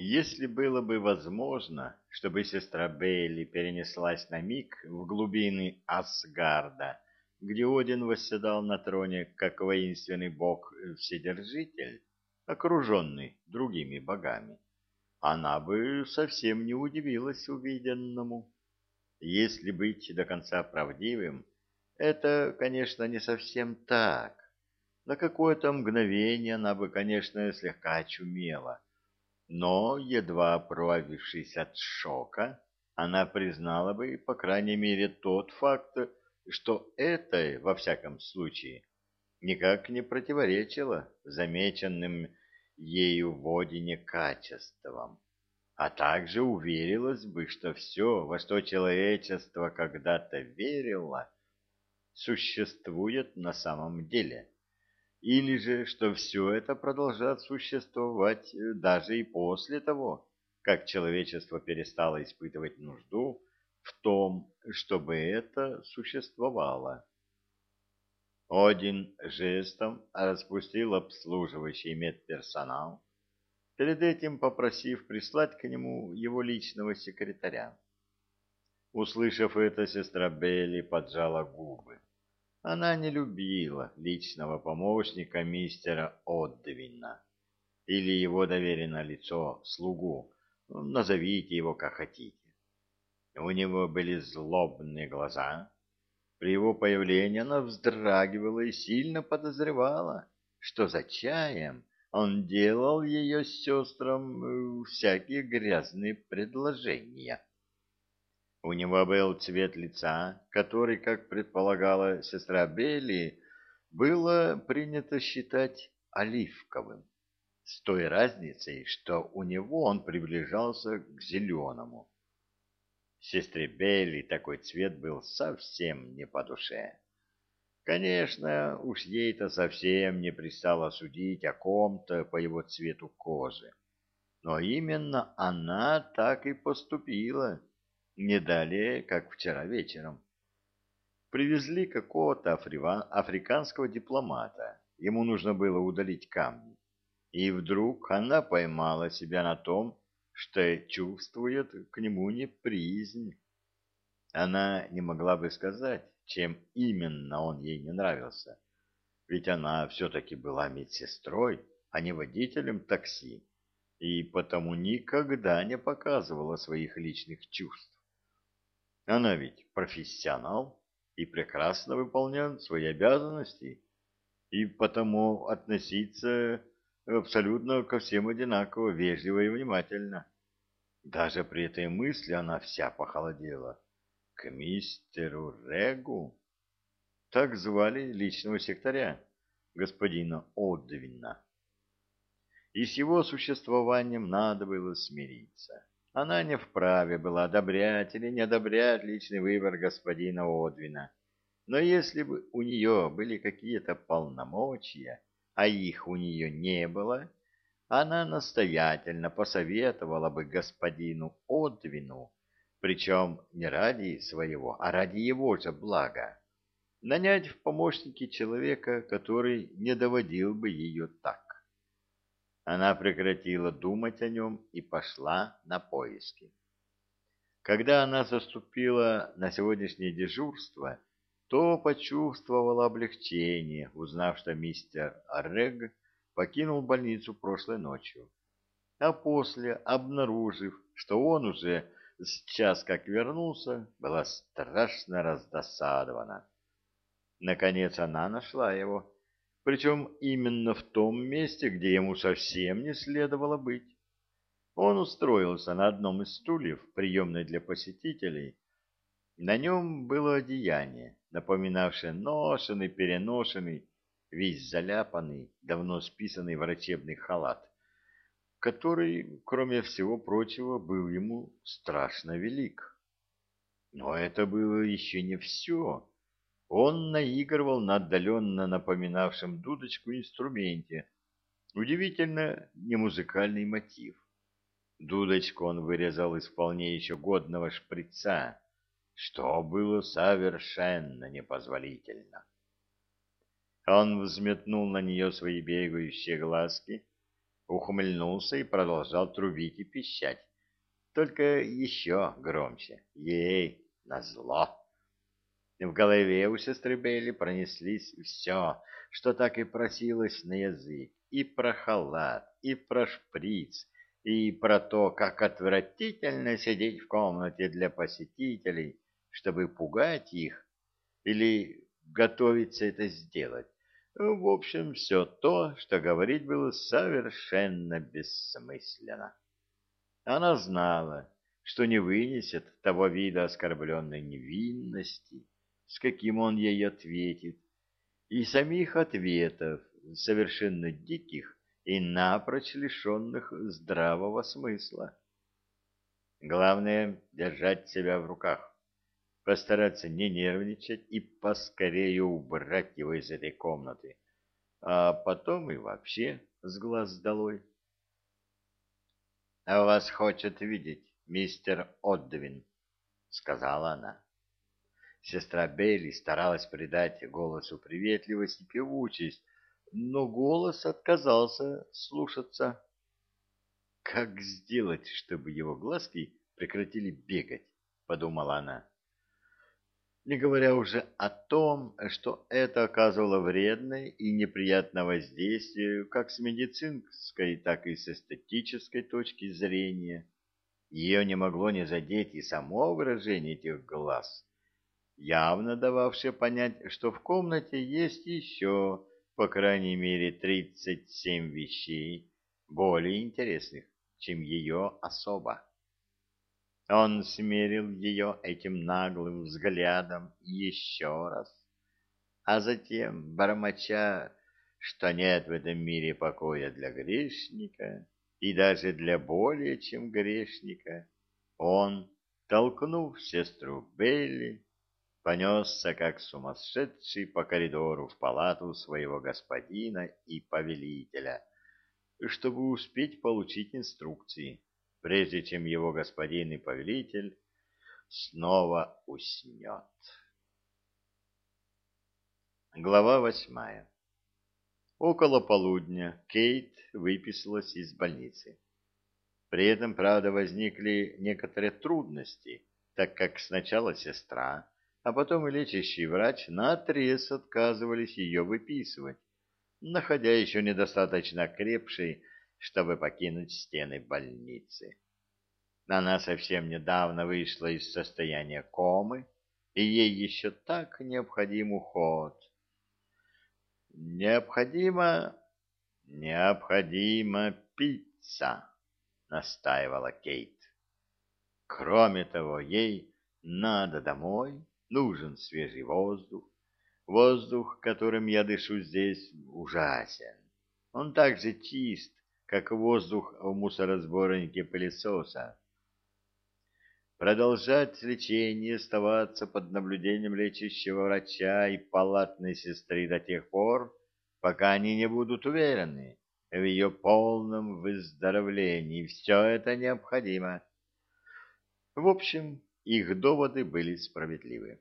Если было бы возможно, чтобы сестра Бейли перенеслась на миг в глубины Асгарда, где Один восседал на троне как воинственный бог-вседержитель, окруженный другими богами, она бы совсем не удивилась увиденному. Если быть до конца правдивым, это, конечно, не совсем так. На какое-то мгновение она бы, конечно, слегка очумела, но, едва оправившись от шока, она признала бы, по крайней мере, тот факт, что это, во всяком случае, никак не противоречило замеченным ею в Одине качествам, а также уверилась бы, что все, во что человечество когда-то верило, существует на самом деле, или же, что все это продолжает существовать даже и после того, как человечество перестало испытывать нужду в том, чтобы это существовало. Один жестом распустил обслуживающий медперсонал, перед этим попросив прислать к нему его личного секретаря. Услышав это, сестра Белли поджала губы. Она не любила личного помощника мистера Отдвина или его доверенное лицо, слугу, назовите его как хотите. У него были злобные глаза, при его появлении она вздрагивала и сильно подозревала, что за чаем он делал ее сестрам э, всякие грязные предложения. У него был цвет лица, который, как предполагала сестра Белли, было принято считать оливковым, с той разницей, что у него он приближался к зеленому. Сестре Белли такой цвет был совсем не по душе. Конечно, уж ей-то совсем не пристало судить о ком-то по его цвету кожи. Но именно она так и поступила, не далее, как вчера вечером. Привезли какого-то африканского дипломата. Ему нужно было удалить камни. И вдруг она поймала себя на том, что чувствует к нему неприязнь. Она не могла бы сказать, чем именно он ей не нравился, ведь она все-таки была медсестрой, а не водителем такси, и потому никогда не показывала своих личных чувств. Она ведь профессионал и прекрасно выполняет свои обязанности, и потому относиться абсолютно ко всем одинаково, вежливо и внимательно. Даже при этой мысли она вся похолодела. К мистеру Регу? Так звали личного секретаря, господина Одвина. И с его существованием надо было смириться. Она не вправе была одобрять или не одобрять личный выбор господина Одвина. Но если бы у нее были какие-то полномочия, а их у нее не было, она настоятельно посоветовала бы господину Одвину, причем не ради своего, а ради его же блага, нанять в помощники человека, который не доводил бы ее так. Она прекратила думать о нем и пошла на поиски. Когда она заступила на сегодняшнее дежурство, то почувствовала облегчение, узнав, что мистер Рег покинул больницу прошлой ночью. А после, обнаружив, что он уже с час как вернулся, была страшно раздосадована. Наконец она нашла его, причем именно в том месте, где ему совсем не следовало быть. Он устроился на одном из стульев, приемной для посетителей. На нем было одеяние, напоминавший ношенный-переношенный, весь заляпанный, давно списанный врачебный халат, который, кроме всего прочего, был ему страшно велик. Но это было еще не все. Он наигрывал на отдаленно напоминавшем дудочку инструменте, удивительно немузыкальный мотив. Дудочку он вырезал из вполне еще годного шприца, что было совершенно непозволительно. Он взметнул на нее свои бегающие глазки, ухмыльнулся и продолжал трубить и пищать. Только еще громче. Ей, назло. В голове у сестры Белли пронеслись все, что так и просилось на язык. И про халат, и про шприц, и про то, как отвратительно сидеть в комнате для посетителей, чтобы пугать их, или готовиться это сделать. В общем, все то, что говорить было совершенно бессмысленно. Она знала, что не вынесет того вида оскорбленной невинности, с каким он ей ответит, и самих ответов, совершенно диких и напрочь лишенных здравого смысла. Главное — держать себя в руках, постараться не нервничать и поскорее убрать его из этой комнаты, а потом и вообще с глаз долой. — А вас хочет видеть мистер Одвин, — сказала она. Сестра Бейли старалась придать голосу приветливость и певучесть, но голос отказался слушаться. «Как сделать, чтобы его глазки прекратили бегать?» — подумала она. Не говоря уже о том, что это оказывало вредное и неприятное воздействие как с медицинской, так и с эстетической точки зрения. Ее не могло не задеть и само выражение этих глаз явно дававшее понять, что в комнате есть еще, по крайней мере, 37 вещей, более интересных, чем ее особа. Он смерил ее этим наглым взглядом еще раз, а затем, бормоча, что нет в этом мире покоя для грешника и даже для более чем грешника, он, толкнув сестру Белли, понесся, как сумасшедший, по коридору в палату своего господина и повелителя, чтобы успеть получить инструкции, прежде чем его господин и повелитель снова уснет. Глава восьмая Около полудня Кейт выписалась из больницы. При этом, правда, возникли некоторые трудности, так как сначала сестра, а потом и лечащий врач наотрез отказывались ее выписывать, находя еще недостаточно крепшей, чтобы покинуть стены больницы. Она совсем недавно вышла из состояния комы, и ей еще так необходим уход. Необходимо... необходимо пицца, настаивала Кейт. Кроме того, ей надо домой Нужен свежий воздух. Воздух, которым я дышу здесь, ужасен. Он так же чист, как воздух в мусоросборнике пылесоса. Продолжать лечение, оставаться под наблюдением лечащего врача и палатной сестры до тех пор, пока они не будут уверены в ее полном выздоровлении. Все это необходимо. В общем, их доводы были справедливы.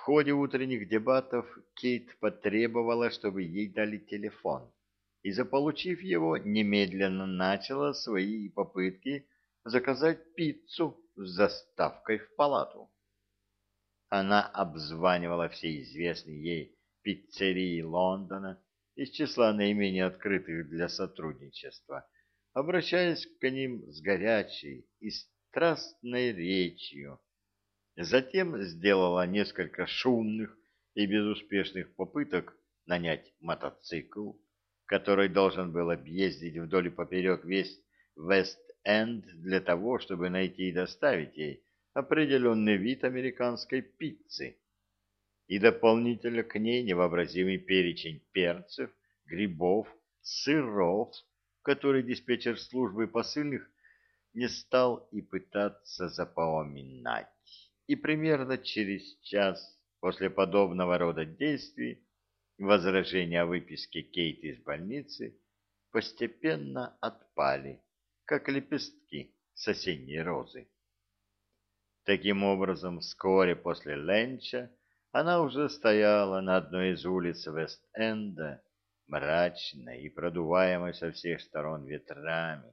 В ходе утренних дебатов Кейт потребовала, чтобы ей дали телефон, и, заполучив его, немедленно начала свои попытки заказать пиццу с заставкой в палату. Она обзванивала все известные ей пиццерии Лондона из числа наименее открытых для сотрудничества, обращаясь к ним с горячей и страстной речью. Затем сделала несколько шумных и безуспешных попыток нанять мотоцикл, который должен был объездить вдоль и поперек весь Вест-Энд для того, чтобы найти и доставить ей определенный вид американской пиццы и дополнительно к ней невообразимый перечень перцев, грибов, сыров, который диспетчер службы посыльных не стал и пытаться запоминать. И примерно через час после подобного рода действий возражения о выписке Кейт из больницы постепенно отпали, как лепестки с осенней розы. Таким образом, вскоре после ленча она уже стояла на одной из улиц Вест-Энда, мрачной и продуваемой со всех сторон ветрами,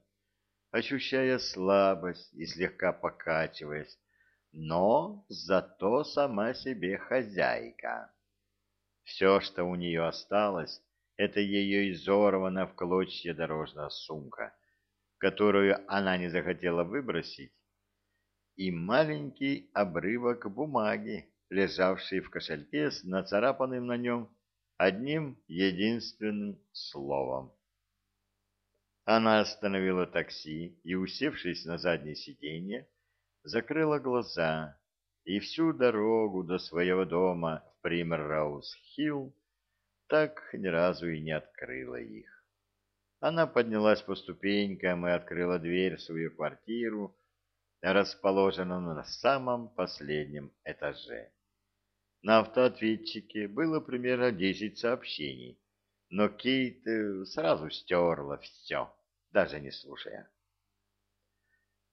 ощущая слабость и слегка покачиваясь, но зато сама себе хозяйка. Все, что у нее осталось, это ее изорвана в клочья дорожная сумка, которую она не захотела выбросить, и маленький обрывок бумаги, лежавший в кошельке с нацарапанным на нем одним единственным словом. Она остановила такси и, усевшись на заднее сиденье, закрыла глаза и всю дорогу до своего дома в Примроуз-Хилл так ни разу и не открыла их. Она поднялась по ступенькам и открыла дверь в свою квартиру, расположенную на самом последнем этаже. На автоответчике было примерно десять сообщений, но Кейт э, сразу стерла все, даже не слушая.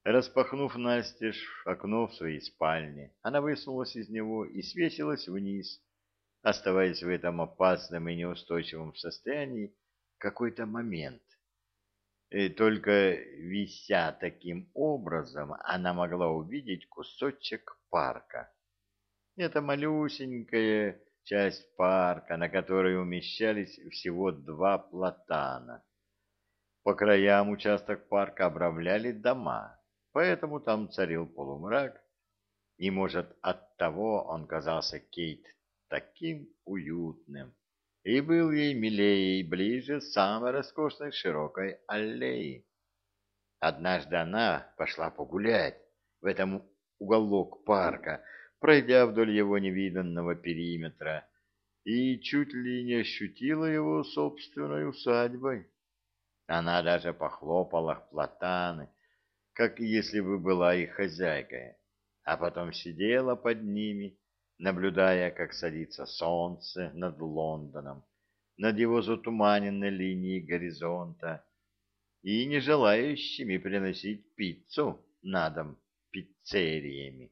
Распахнув настежь окно в своей спальне, она высунулась из него и свесилась вниз, оставаясь в этом опасном и неустойчивом состоянии какой-то момент. И только вися таким образом, она могла увидеть кусочек парка. Это малюсенькая часть парка, на которой умещались всего два платана. По краям участок парка обрамляли дома, поэтому там царил полумрак, и, может, оттого он казался Кейт таким уютным и был ей милее и ближе самой роскошной широкой аллеи. Однажды она пошла погулять в этом уголок парка, пройдя вдоль его невиданного периметра, и чуть ли не ощутила его собственной усадьбой. Она даже похлопала в платаны, как если бы была их хозяйкой, а потом сидела под ними, наблюдая, как садится солнце над Лондоном, над его затуманенной линией горизонта, и не желающими приносить пиццу на дом пиццериями.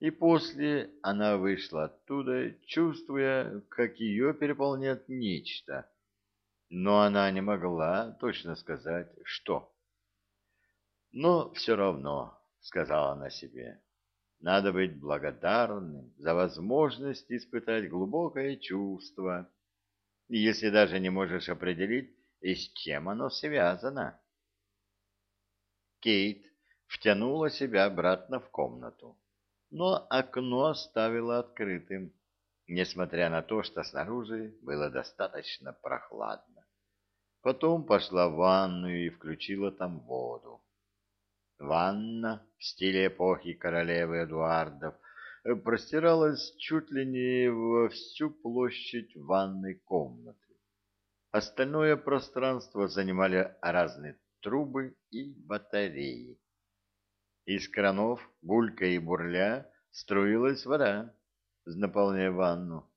И после она вышла оттуда, чувствуя, как ее переполняет нечто, но она не могла точно сказать, что. Но все равно, сказала она себе, надо быть благодарным за возможность испытать глубокое чувство, если даже не можешь определить, и с чем оно связано. Кейт втянула себя обратно в комнату, но окно оставила открытым, несмотря на то, что снаружи было достаточно прохладно. Потом пошла в ванную и включила там воду. Ванна в стиле эпохи королевы Эдуардов простиралась чуть ли не во всю площадь ванной комнаты. Остальное пространство занимали разные трубы и батареи. Из кранов, гулька и бурля, струилась вода, наполняя ванну.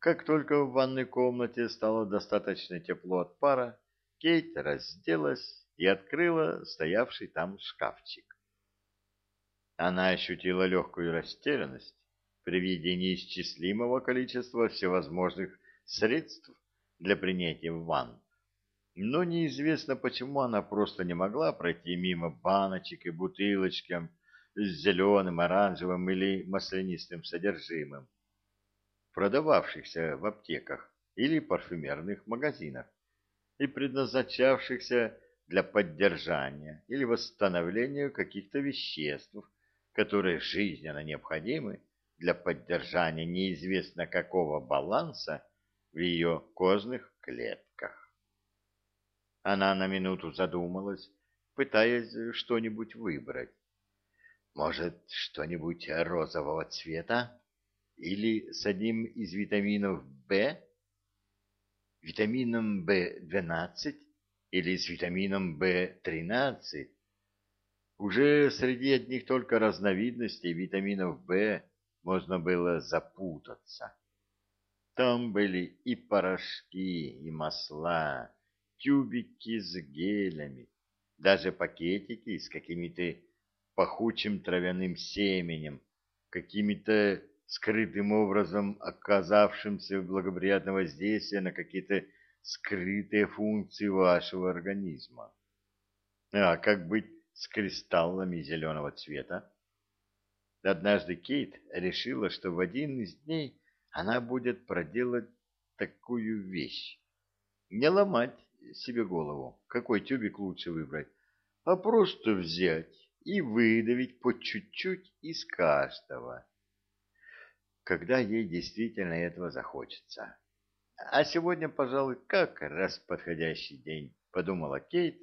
Как только в ванной комнате стало достаточно тепло от пара, Кейт разделась и открыла стоявший там шкафчик. Она ощутила легкую растерянность при виде неисчислимого количества всевозможных средств для принятия ванн, но неизвестно почему она просто не могла пройти мимо баночек и бутылочек с зеленым, оранжевым или маслянистым содержимым, продававшихся в аптеках или парфюмерных магазинах и предназначавшихся для поддержания или восстановления каких-то веществ, которые жизненно необходимы для поддержания неизвестно какого баланса в ее кожных клетках. Она на минуту задумалась, пытаясь что-нибудь выбрать. Может, что-нибудь розового цвета? Или с одним из витаминов В? Витамином В12 или с витамином В13. Уже среди одних только разновидностей витаминов В можно было запутаться. Там были и порошки, и масла, тюбики с гелями, даже пакетики с какими-то пахучим травяным семенем, какими-то скрытым образом оказавшимся благоприятного воздействия на какие-то скрытые функции вашего организма. А как быть с кристаллами зеленого цвета? Однажды Кейт решила, что в один из дней она будет проделать такую вещь. Не ломать себе голову, какой тюбик лучше выбрать, а просто взять и выдавить по чуть-чуть из каждого, когда ей действительно этого захочется. А сегодня, пожалуй, как раз подходящий день, подумала Кейт,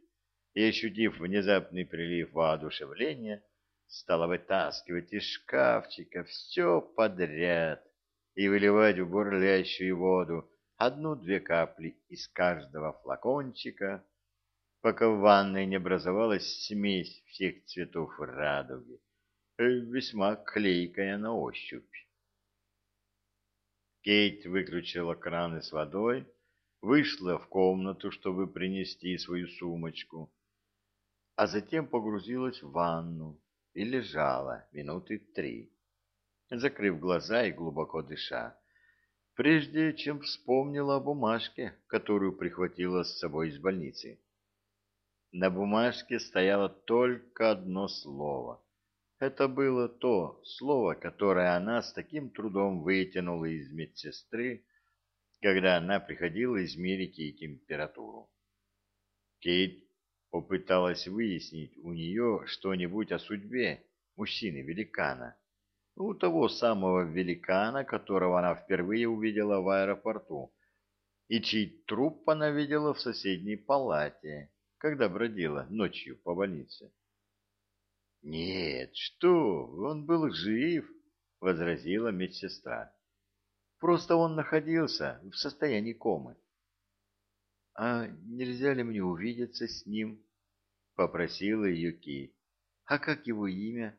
и, ощутив внезапный прилив воодушевления, стала вытаскивать из шкафчика все подряд и выливать в бурлящую воду одну-две капли из каждого флакончика, пока в ванной не образовалась смесь всех цветов радуги, э, весьма клейкая на ощупь. Кейт выключила краны с водой, вышла в комнату, чтобы принести свою сумочку, а затем погрузилась в ванну и лежала минуты три, закрыв глаза и глубоко дыша, прежде чем вспомнила о бумажке, которую прихватила с собой из больницы. На бумажке стояло только одно слово — это было то слово, которое она с таким трудом вытянула из медсестры, когда она приходила измерить ей температуру. Кейт попыталась выяснить у нее что-нибудь о судьбе мужчины-великана, у того самого великана, которого она впервые увидела в аэропорту, и чей труп она видела в соседней палате, когда бродила ночью по больнице. Нет, что, он был жив, возразила медсестра. Просто он находился в состоянии комы. А нельзя ли мне увидеться с ним? попросила ее Ки. А как его имя?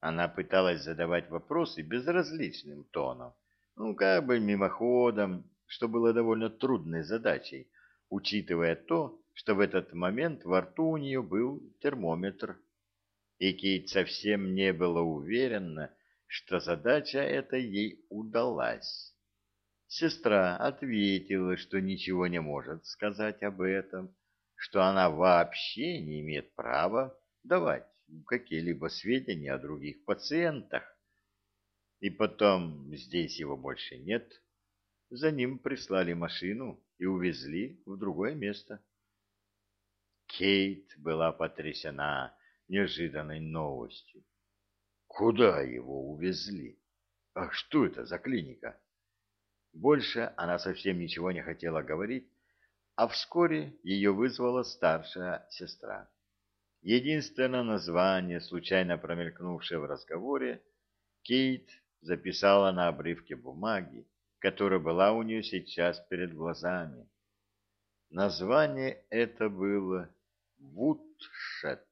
Она пыталась задавать вопросы безразличным тоном, ну, как бы мимоходом, что было довольно трудной задачей, учитывая то, что в этот момент во рту у нее был термометр и Кейт совсем не была уверена, что задача эта ей удалась. Сестра ответила, что ничего не может сказать об этом, что она вообще не имеет права давать какие-либо сведения о других пациентах. И потом здесь его больше нет. За ним прислали машину и увезли в другое место. Кейт была потрясена неожиданной новостью. Куда его увезли? А что это за клиника? Больше она совсем ничего не хотела говорить, а вскоре ее вызвала старшая сестра. Единственное название, случайно промелькнувшее в разговоре, Кейт записала на обрывке бумаги, которая была у нее сейчас перед глазами. Название это было Вудшет.